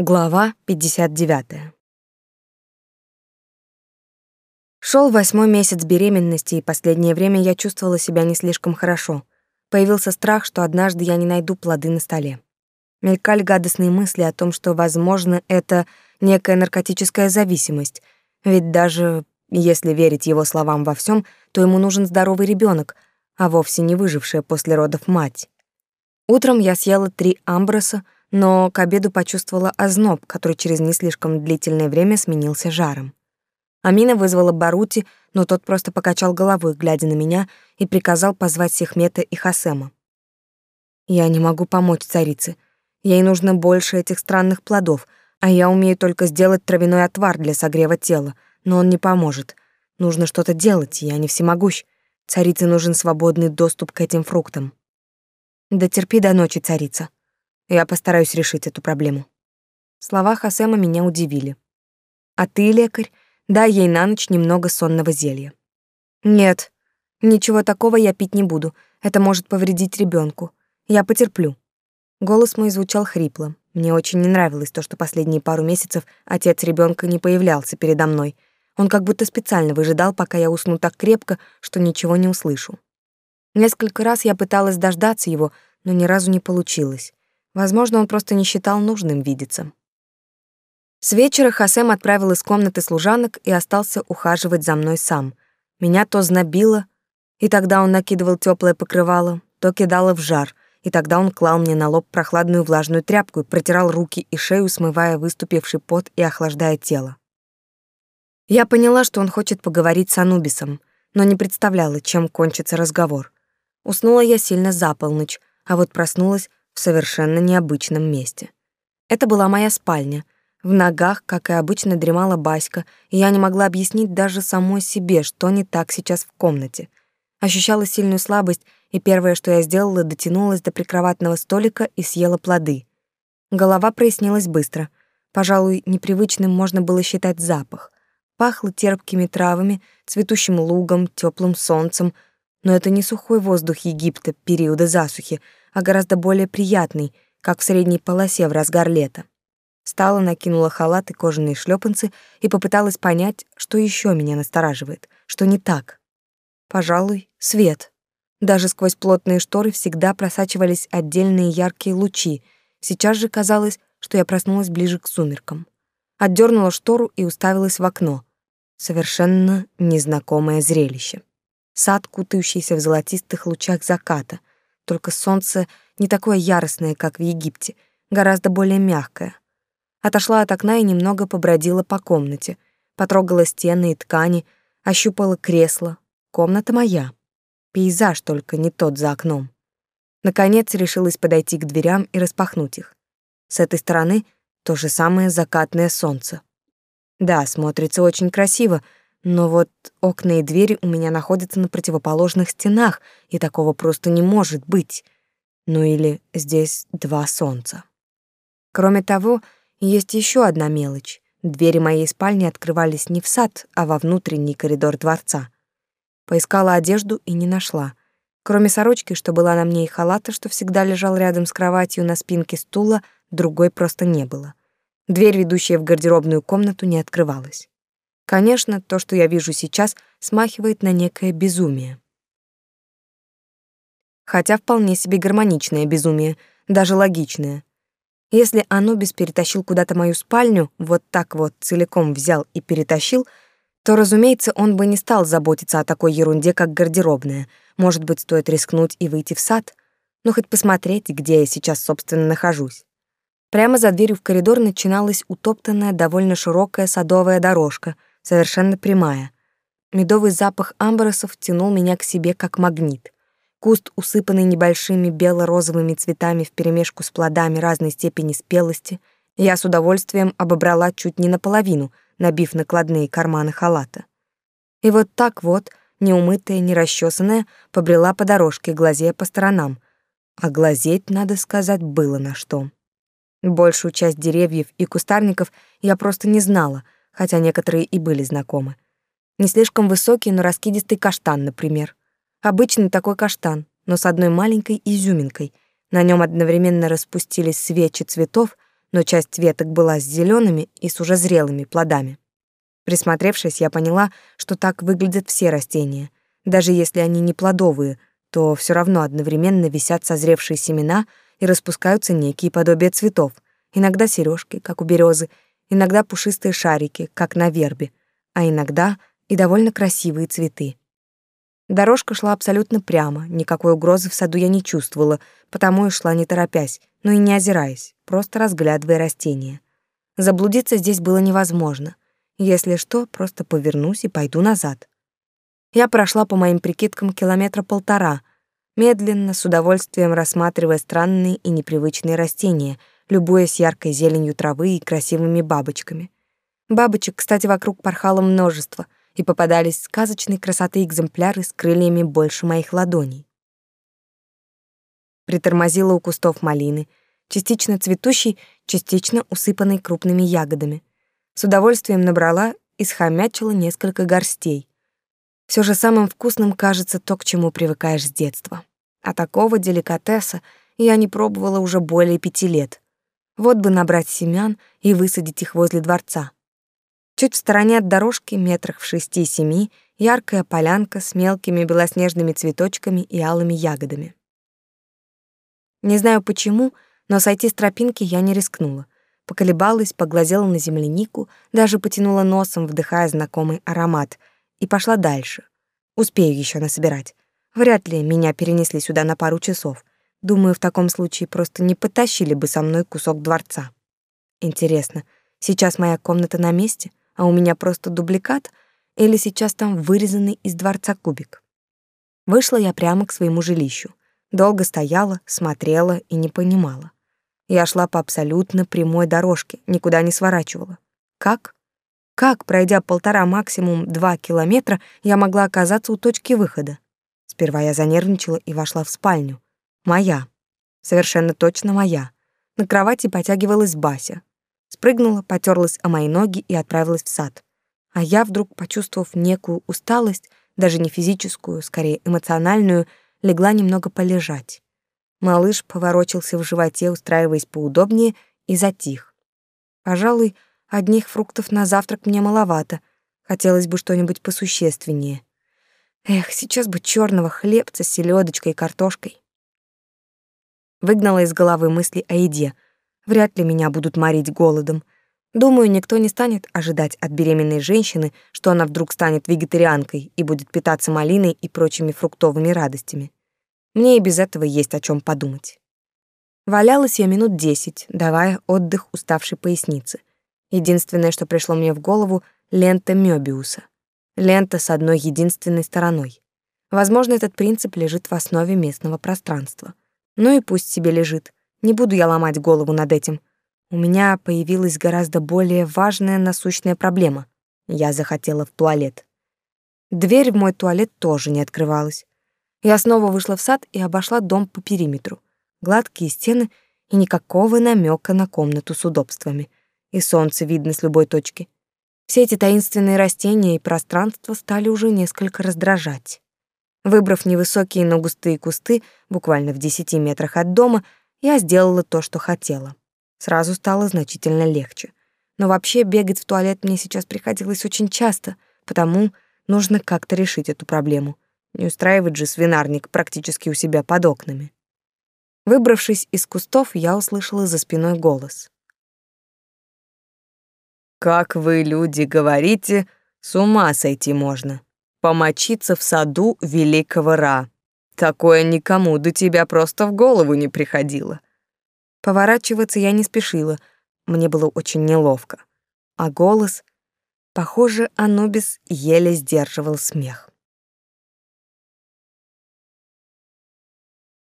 Глава 59. Шел восьмой месяц беременности, и последнее время я чувствовала себя не слишком хорошо. Появился страх, что однажды я не найду плоды на столе. Мелькали гадостные мысли о том, что, возможно, это некая наркотическая зависимость, ведь даже если верить его словам во всем, то ему нужен здоровый ребенок, а вовсе не выжившая после родов мать. Утром я съела три амброса, но к обеду почувствовала озноб, который через не слишком длительное время сменился жаром. Амина вызвала Барути, но тот просто покачал головой, глядя на меня, и приказал позвать Сехмета и Хасема. «Я не могу помочь царице. Ей нужно больше этих странных плодов, а я умею только сделать травяной отвар для согрева тела, но он не поможет. Нужно что-то делать, я не всемогущ. Царице нужен свободный доступ к этим фруктам». «Да терпи до ночи, царица», я постараюсь решить эту проблему. Слова Хасема меня удивили. А ты, лекарь, дай ей на ночь немного сонного зелья. Нет, ничего такого я пить не буду. Это может повредить ребенку. Я потерплю. Голос мой звучал хрипло. Мне очень не нравилось то, что последние пару месяцев отец ребенка не появлялся передо мной. Он как будто специально выжидал, пока я усну так крепко, что ничего не услышу. Несколько раз я пыталась дождаться его, но ни разу не получилось. Возможно, он просто не считал нужным видеться. С вечера Хасем отправил из комнаты служанок и остался ухаживать за мной сам. Меня то знобило, и тогда он накидывал теплое покрывало, то кидало в жар, и тогда он клал мне на лоб прохладную влажную тряпку и протирал руки и шею, смывая выступивший пот и охлаждая тело. Я поняла, что он хочет поговорить с Анубисом, но не представляла, чем кончится разговор. Уснула я сильно за полночь, а вот проснулась в совершенно необычном месте. Это была моя спальня. В ногах, как и обычно, дремала Баська, и я не могла объяснить даже самой себе, что не так сейчас в комнате. Ощущала сильную слабость, и первое, что я сделала, дотянулась до прикроватного столика и съела плоды. Голова прояснилась быстро. Пожалуй, непривычным можно было считать запах. Пахло терпкими травами, цветущим лугом, теплым солнцем, но это не сухой воздух Египта периода засухи, а гораздо более приятный, как в средней полосе в разгар лета. Стала, накинула халат и кожаные шлепанцы и попыталась понять, что еще меня настораживает, что не так. Пожалуй, свет. Даже сквозь плотные шторы всегда просачивались отдельные яркие лучи. Сейчас же казалось, что я проснулась ближе к сумеркам. Отдернула штору и уставилась в окно. Совершенно незнакомое зрелище. Сад, кутающийся в золотистых лучах заката, только солнце не такое яростное, как в Египте, гораздо более мягкое. Отошла от окна и немного побродила по комнате, потрогала стены и ткани, ощупала кресло. Комната моя. Пейзаж только не тот за окном. Наконец решилась подойти к дверям и распахнуть их. С этой стороны то же самое закатное солнце. Да, смотрится очень красиво, но вот окна и двери у меня находятся на противоположных стенах, и такого просто не может быть. Ну или здесь два солнца. Кроме того, есть еще одна мелочь. Двери моей спальни открывались не в сад, а во внутренний коридор дворца. Поискала одежду и не нашла. Кроме сорочки, что была на мне, и халата, что всегда лежал рядом с кроватью на спинке стула, другой просто не было. Дверь, ведущая в гардеробную комнату, не открывалась. Конечно, то, что я вижу сейчас, смахивает на некое безумие. Хотя вполне себе гармоничное безумие, даже логичное. Если Анубис перетащил куда-то мою спальню, вот так вот целиком взял и перетащил, то, разумеется, он бы не стал заботиться о такой ерунде, как гардеробная. Может быть, стоит рискнуть и выйти в сад? Ну, хоть посмотреть, где я сейчас, собственно, нахожусь. Прямо за дверью в коридор начиналась утоптанная, довольно широкая садовая дорожка — совершенно прямая. Медовый запах амбросов тянул меня к себе как магнит. Куст, усыпанный небольшими бело-розовыми цветами вперемешку с плодами разной степени спелости, я с удовольствием обобрала чуть не наполовину, набив накладные карманы халата. И вот так вот, неумытая, нерасчесанная, побрела по дорожке, глазея по сторонам. А глазеть, надо сказать, было на что. Большую часть деревьев и кустарников я просто не знала — хотя некоторые и были знакомы. Не слишком высокий, но раскидистый каштан, например. Обычный такой каштан, но с одной маленькой изюминкой. На нем одновременно распустились свечи цветов, но часть веток была с зелеными и с уже зрелыми плодами. Присмотревшись, я поняла, что так выглядят все растения. Даже если они не плодовые, то все равно одновременно висят созревшие семена и распускаются некие подобия цветов. Иногда сережки, как у березы, иногда пушистые шарики, как на вербе, а иногда и довольно красивые цветы. Дорожка шла абсолютно прямо, никакой угрозы в саду я не чувствовала, потому и шла не торопясь, но и не озираясь, просто разглядывая растения. Заблудиться здесь было невозможно. Если что, просто повернусь и пойду назад. Я прошла по моим прикидкам километра полтора, медленно, с удовольствием рассматривая странные и непривычные растения, любуясь яркой зеленью травы и красивыми бабочками. Бабочек, кстати, вокруг порхало множество — и попадались сказочной красоты экземпляры с крыльями больше моих ладоней. Притормозила у кустов малины, частично цветущей, частично усыпанной крупными ягодами. С удовольствием набрала и схомячила несколько горстей. Все же самым вкусным кажется то, к чему привыкаешь с детства. А такого деликатеса я не пробовала уже более пяти лет. Вот бы набрать семян и высадить их возле дворца. Чуть в стороне от дорожки, метрах в шести-семи, яркая полянка с мелкими белоснежными цветочками и алыми ягодами. Не знаю почему, но сойти с тропинки я не рискнула. Поколебалась, поглазела на землянику, даже потянула носом, вдыхая знакомый аромат, и пошла дальше. Успею еще насобирать. Вряд ли меня перенесли сюда на пару часов. Думаю, в таком случае просто не потащили бы со мной кусок дворца. Интересно, сейчас моя комната на месте? а у меня просто дубликат, или сейчас там вырезанный из дворца кубик. Вышла я прямо к своему жилищу. Долго стояла, смотрела и не понимала. Я шла по абсолютно прямой дорожке, никуда не сворачивала. Как? Как, пройдя полтора, максимум два километра, я могла оказаться у точки выхода? Сперва я занервничала и вошла в спальню. Моя. Совершенно точно моя. На кровати потягивалась Бася. Спрыгнула, потерлась о мои ноги и отправилась в сад. А я вдруг, почувствовав некую усталость, даже не физическую, скорее эмоциональную, легла немного полежать. Малыш поворочился в животе, устраиваясь поудобнее, и затих. Пожалуй, одних фруктов на завтрак мне маловато. Хотелось бы что-нибудь посущественнее. Эх, сейчас бы черного хлебца с селедочкой и картошкой. Выгнала из головы мысли о еде — Вряд ли меня будут морить голодом. Думаю, никто не станет ожидать от беременной женщины, что она вдруг станет вегетарианкой и будет питаться малиной и прочими фруктовыми радостями. Мне и без этого есть о чем подумать. Валялась я минут десять, давая отдых уставшей пояснице. Единственное, что пришло мне в голову — лента Мёбиуса. Лента с одной единственной стороной. Возможно, этот принцип лежит в основе местного пространства. Ну и пусть себе лежит. Не буду я ломать голову над этим. У меня появилась гораздо более важная насущная проблема. Я захотела в туалет. Дверь в мой туалет тоже не открывалась. Я снова вышла в сад и обошла дом по периметру. Гладкие стены и никакого намека на комнату с удобствами. И солнце видно с любой точки. Все эти таинственные растения и пространства стали уже несколько раздражать. Выбрав невысокие, но густые кусты, буквально в десяти метрах от дома, я сделала то, что хотела. Сразу стало значительно легче. Но вообще бегать в туалет мне сейчас приходилось очень часто, потому нужно как-то решить эту проблему. Не устраивать же свинарник практически у себя под окнами. Выбравшись из кустов, я услышала за спиной голос. «Как вы, люди, говорите, с ума сойти можно. Помочиться в саду великого Ра. Такое никому до тебя просто в голову не приходило. Поворачиваться я не спешила, мне было очень неловко. А голос... Похоже, Анубис еле сдерживал смех.